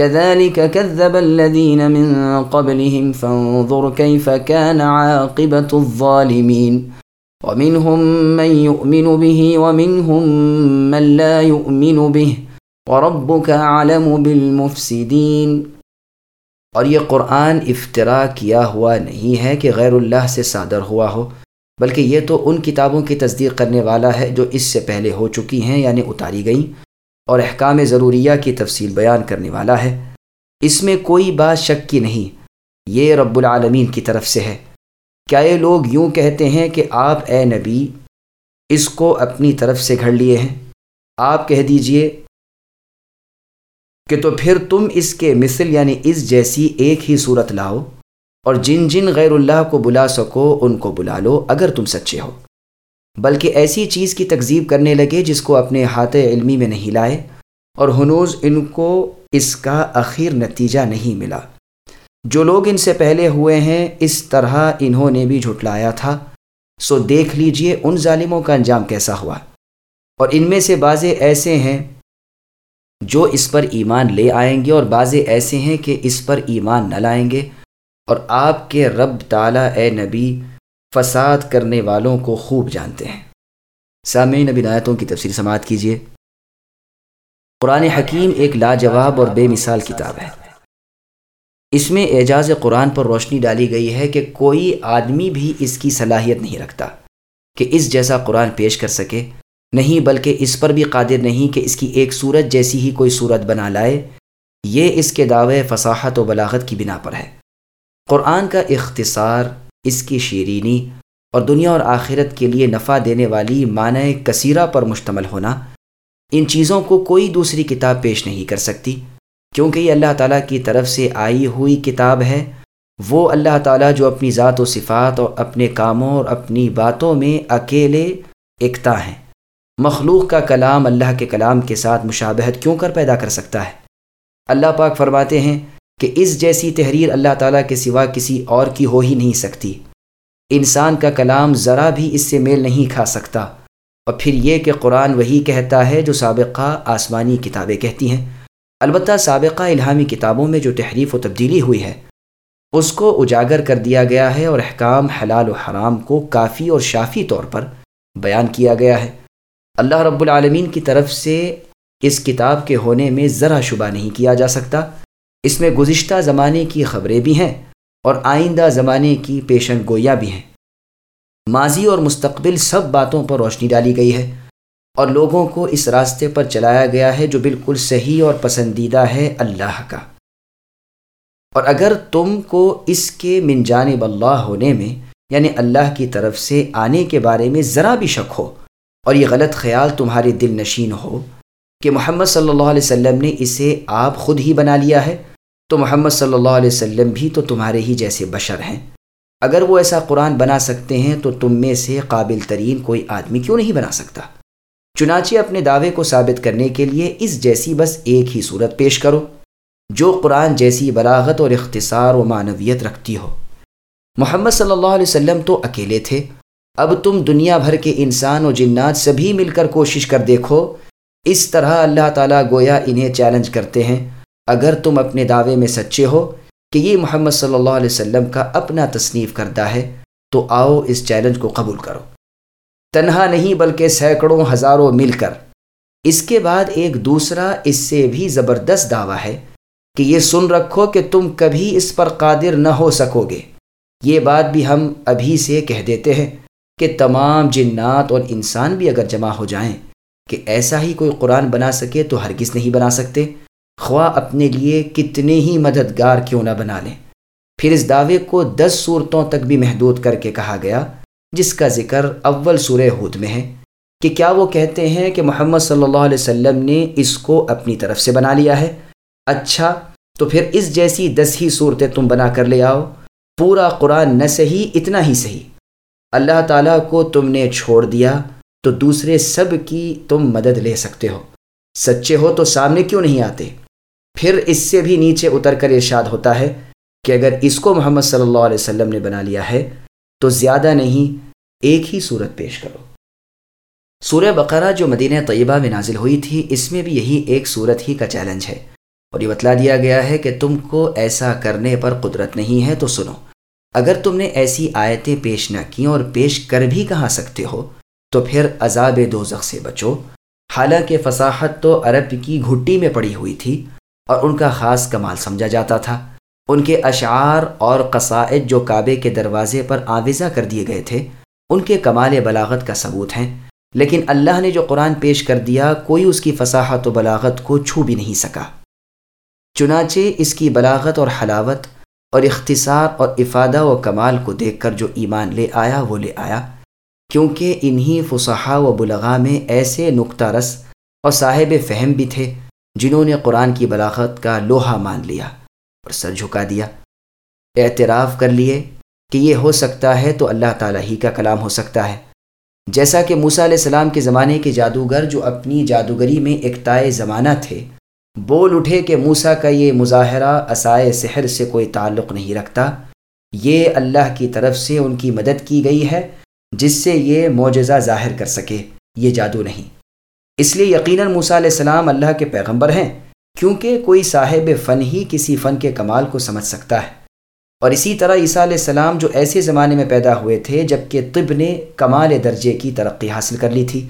كذلك كذب الذين من قبلهم، فانظر كيف كان عاقبة الظالمين. ومنهم من يؤمن به، ومنهم من لا يؤمن به. وربك أعلم بالمفسدين. اور یہ قرآن افطرا کیا ہوا نہیں ہے کہ غیر اللہ سے صادر ہوا ہو، بلکہ یہ تو ان کتابوں کی تصدیق کرنے والا ہے جو اس سے پہلے ہو چکی ہیں یعنی اتاری گئیں۔ اور احکام ضروریہ کی تفصیل بیان کرنے والا ہے۔ اس میں کوئی بات شک کی نہیں، یہ رب العالمین کی طرف سے ہے۔ کیا یہ لوگ یوں کہتے ہیں کہ آپ اے نبی، اس کو اپنی طرف سے گھڑ لیے ہیں؟ آپ کہہ دیجیے کہ تو پھر تم اس کے مثل یعنی اس جیسی ایک ہی صورت لاؤ، اور جن جن غیر اللہ کو بلا سکو، ان کو بلا لو اگر تم سچے ہو۔ بلکہ ایسی چیز کی تکذیب کرنے لگے جس کو اپنے ہاتھ علمی میں نہیں لائے، اور ہنوز ان کو اس کا اخیر نتیجہ نہیں ملا۔ جو لوگ ان سے پہلے ہوئے ہیں، اس طرح انہوں نے بھی جھٹلایا تھا۔ سو دیکھ لیجیے ان ظالموں کا انجام کیسا ہوا۔ اور ان میں سے بعضے ایسے ہیں جو اس پر ایمان لے آئیں گے، اور بعضے ایسے ہیں کہ اس پر ایمان نہ لائیں گے۔ اور آپ کے رب تعالیٰ، اے نبی فساد کرنے والوں کو خوب جانتے ہیں۔ سامعین نبی آیتوں کی تفصیل سماعت کیجیے قرآن حکیم ایک لاجواب اور بے مثال کتاب ہے۔ اس میں اعجاز قرآن پر روشنی ڈالی گئی ہے کہ کوئی آدمی بھی اس کی صلاحیت نہیں رکھتا کہ اس جیسا قرآن پیش کر سکے۔ نہیں، بلکہ اس پر بھی قادر نہیں کہ اس کی ایک صورت جیسی ہی کوئی صورت بنا لائے۔ یہ اس کے دعوے فصاحت و بلاغت کی بنا پر ہے۔ قرآن کا اختصار اس کی شیرینی اور دنیا اور آخرت کے لیے نفع دینے والی معنی کثیرہ پر مشتمل ہونا ان چیزوں کو کوئی دوسری کتاب پیش نہیں کر سکتی، کیونکہ یہ اللہ تعالیٰ کی طرف سے آئی ہوئی کتاب ہے۔ وہ اللہ تعالیٰ جو اپنی ذات و صفات اور اپنے کاموں اور اپنی باتوں میں اکیلے اکتا ہیں مخلوق کا کلام اللہ کے کلام کے ساتھ مشابہت کیوں کر پیدا کر سکتا ہے؟ اللہ پاک فرماتے ہیں کہ اس جیسی تحریر اللہ تعالیٰ کے سوا کسی اور کی ہو ہی نہیں سکتی۔ انسان کا کلام ذرا بھی اس سے میل نہیں کھا سکتا۔ اور پھر یہ کہ قرآن وہی کہتا ہے جو سابقہ آسمانی کتابیں کہتی ہیں۔ البتہ سابقہ الہامی کتابوں میں جو تحریف و تبدیلی ہوئی ہے، اس کو اجاگر کر دیا گیا ہے اور احکام حلال و حرام کو کافی اور شافی طور پر بیان کیا گیا ہے۔ اللہ رب العالمین کی طرف سے اس کتاب کے ہونے میں ذرا شبہ نہیں کیا جا سکتا۔ اس میں گزشتہ زمانے کی خبریں بھی ہیں اور آئندہ زمانے کی پیشن گویاں بھی ہیں۔ ماضی اور مستقبل سب باتوں پر روشنی ڈالی گئی ہے اور لوگوں کو اس راستے پر چلایا گیا ہے جو بالکل صحیح اور پسندیدہ ہے اللہ کا۔ اور اگر تم کو اس کے من جانب اللہ ہونے میں یعنی اللہ کی طرف سے آنے کے بارے میں ذرا بھی شک ہو اور یہ غلط خیال تمہارے دل نشین ہو کہ محمد صلی اللہ علیہ وسلم نے اسے آپ خود ہی بنا لیا ہے تو محمد صلی اللہ علیہ وسلم بھی تو تمہارے ہی جیسے بشر ہیں۔ اگر وہ ایسا قرآن بنا سکتے ہیں تو تم میں سے قابل ترین کوئی آدمی کیوں نہیں بنا سکتا؟ چنانچہ اپنے دعوے کو ثابت کرنے کے لیے اس جیسی بس ایک ہی صورت پیش کرو، جو قرآن جیسی بلاغت اور اختصار و معنویت رکھتی ہو۔ محمد صلی اللہ علیہ وسلم تو اکیلے تھے۔ اب تم دنیا بھر کے انسان و جنات سبھی مل کر کوشش کر دیکھو۔ اس طرح اللہ تعالیٰ گویا انہیں چیلنج کرتے ہیں۔ اگر تم اپنے دعوے میں سچے ہو کہ یہ محمد صلی اللہ علیہ وسلم کا اپنا تصنیف کردہ ہے، تو آؤ اس چیلنج کو قبول کرو۔ تنہا نہیں بلکہ سینکڑوں ہزاروں مل کر۔ اس کے بعد ایک دوسرا اس سے بھی زبردست دعویٰ ہے کہ یہ سن رکھو کہ تم کبھی اس پر قادر نہ ہو سکو گے۔ یہ بات بھی ہم ابھی سے کہہ دیتے ہیں کہ تمام جنات اور انسان بھی اگر جمع ہو جائیں کہ ایسا ہی کوئی قرآن بنا سکے تو ہرگز نہیں بنا سکتے۔ خواہ اپنے لیے کتنے ہی مددگار کیوں نہ بنا لیں پھر اس دعوے کو دس صورتوں تک بھی محدود کر کے کہا گیا، جس کا ذکر اول سورہ ہود میں ہے، کہ کیا وہ کہتے ہیں کہ محمد صلی اللہ علیہ وسلم نے اس کو اپنی طرف سے بنا لیا ہے۔ اچھا تو پھر اس جیسی دس ہی صورتیں تم بنا کر لے آؤ۔ پورا قرآن نہ صحیح، اتنا ہی صحیح۔ اللہ تعالیٰ کو تم نے چھوڑ دیا، تو دوسرے سب کی تم مدد لے سکتے ہو۔ سچے ہو تو سامنے کیوں نہیں آتے؟ پھر اس سے بھی نیچے اتر کر ارشاد ہوتا ہے کہ اگر اس کو محمد صلی اللہ علیہ وسلم نے بنا لیا ہے، تو زیادہ نہیں، ایک ہی صورت پیش کرو۔ سورہ بقرہ جو مدینہ طیبہ میں نازل ہوئی تھی، اس میں بھی یہی ایک صورت ہی کا چیلنج ہے۔ اور یہ بتلا دیا گیا ہے کہ تم کو ایسا کرنے پر قدرت نہیں ہے تو سنو، اگر تم نے ایسی آیتیں پیش نہ کی اور پیش کر بھی کہا سکتے ہو، تو پھر عذاب دوزخ سے بچو۔ حالانکہ فصاحت تو عرب کی گھٹی میں پڑی ہوئی تھی۔ اور ان کا خاص کمال سمجھا جاتا تھا۔ ان کے اشعار اور قصائد جو کعبے کے دروازے پر آویزہ کر دیے گئے تھے، ان کے کمال بلاغت کا ثبوت ہیں۔ لیکن اللہ نے جو قرآن پیش کر دیا، کوئی اس کی فصاحت و بلاغت کو چھو بھی نہیں سکا۔ چنانچہ اس کی بلاغت اور حلاوت اور اختصار اور افادہ و کمال کو دیکھ کر جو ایمان لے آیا، وہ لے آیا۔ کیونکہ انہی فصحا و بلغا میں ایسے نقطہ رس اور صاحب فہم بھی تھے۔ جنہوں نے قرآن کی بلاغت کا لوہا مان لیا اور سر جھکا دیا۔ اعتراف کر لیے کہ یہ ہو سکتا ہے تو اللہ تعالیٰ ہی کا کلام ہو سکتا ہے۔ جیسا کہ موسیٰ علیہ السلام کے زمانے کے جادوگر جو اپنی جادوگری میں ایک تائے زمانہ تھے، بول اٹھے کہ موسا کا یہ مظاہرہ اسائے سحر سے کوئی تعلق نہیں رکھتا۔ یہ اللہ کی طرف سے ان کی مدد کی گئی ہے، جس سے یہ معجزہ ظاہر کر سکے۔ یہ جادو نہیں۔ اس لیے یقیناً موسیٰ علیہ السلام اللہ کے پیغمبر ہیں، کیونکہ کوئی صاحب فن ہی کسی فن کے کمال کو سمجھ سکتا ہے۔ اور اسی طرح عیسیٰ علیہ السلام جو ایسے زمانے میں پیدا ہوئے تھے جبکہ طب نے کمال درجے کی ترقی حاصل کر لی تھی،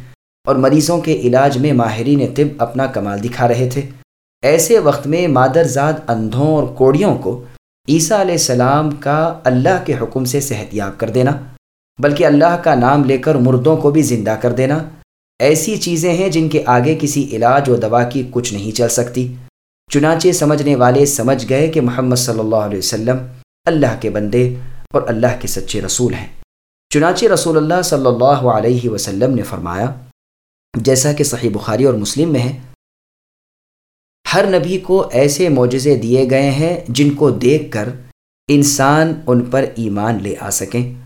اور مریضوں کے علاج میں ماہرین طب اپنا کمال دکھا رہے تھے۔ ایسے وقت میں مادر زاد اندھوں اور کوڑیوں کو عیسیٰ علیہ السلام کا اللہ کے حکم سے صحت یاب کر دینا، بلکہ اللہ کا نام لے کر مردوں کو بھی زندہ کر دینا۔ ایسی چیزیں ہیں جن کے آگے کسی علاج و دوا کی کچھ نہیں چل سکتی۔ چنانچہ سمجھنے والے سمجھ گئے کہ محمد صلی اللہ علیہ وسلم اللہ کے بندے اور اللہ کے سچے رسول ہیں۔ چنانچہ رسول اللہ صلی اللہ علیہ وسلم نے فرمایا، جیسا کہ صحیح بخاری اور مسلم میں ہے، ہر نبی کو ایسے معجزے دیے گئے ہیں جن کو دیکھ کر انسان ان پر ایمان لے آ سکیں۔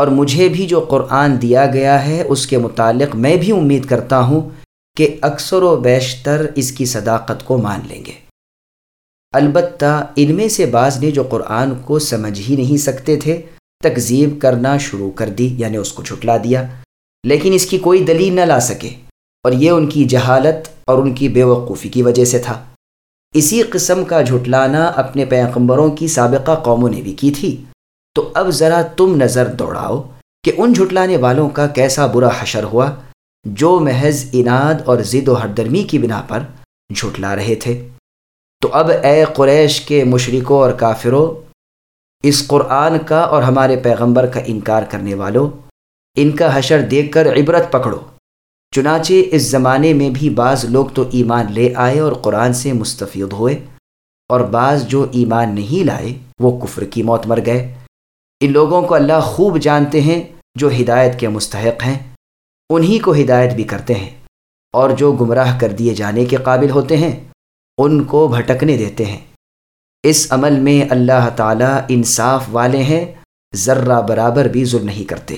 اور مجھے بھی جو قرآن دیا گیا ہے، اس کے متعلق میں بھی امید کرتا ہوں کہ اکثر و بیشتر اس کی صداقت کو مان لیں گے۔ البتہ ان میں سے بعض نے جو قرآن کو سمجھ ہی نہیں سکتے تھے، تکذیب کرنا شروع کر دی یعنی اس کو چھٹلا دیا۔ لیکن اس کی کوئی دلیل نہ لا سکے، اور یہ ان کی جہالت اور ان کی بے وقوفی کی وجہ سے تھا۔ اسی قسم کا جھٹلانا اپنے پیغمبروں کی سابقہ قوموں نے بھی کی تھی۔ تو اب ذرا تم نظر دوڑاؤ کہ ان جھٹلانے والوں کا کیسا برا حشر ہوا جو محض اناد اور ضد و ہردرمی کی بنا پر جھٹلا رہے تھے۔ تو اب اے قریش کے مشرکوں اور کافروں، اس قرآن کا اور ہمارے پیغمبر کا انکار کرنے والوں، ان کا حشر دیکھ کر عبرت پکڑو۔ چنانچہ اس زمانے میں بھی بعض لوگ تو ایمان لے آئے اور قرآن سے مستفید ہوئے، اور بعض جو ایمان نہیں لائے وہ کفر کی موت مر گئے۔ ان لوگوں کو اللہ خوب جانتے ہیں جو ہدایت کے مستحق ہیں، انہی کو ہدایت بھی کرتے ہیں، اور جو گمراہ کر دیے جانے کے قابل ہوتے ہیں، ان کو بھٹکنے دیتے ہیں۔ اس عمل میں اللہ تعالیٰ انصاف والے ہیں، ذرہ برابر بھی ظلم نہیں کرتے۔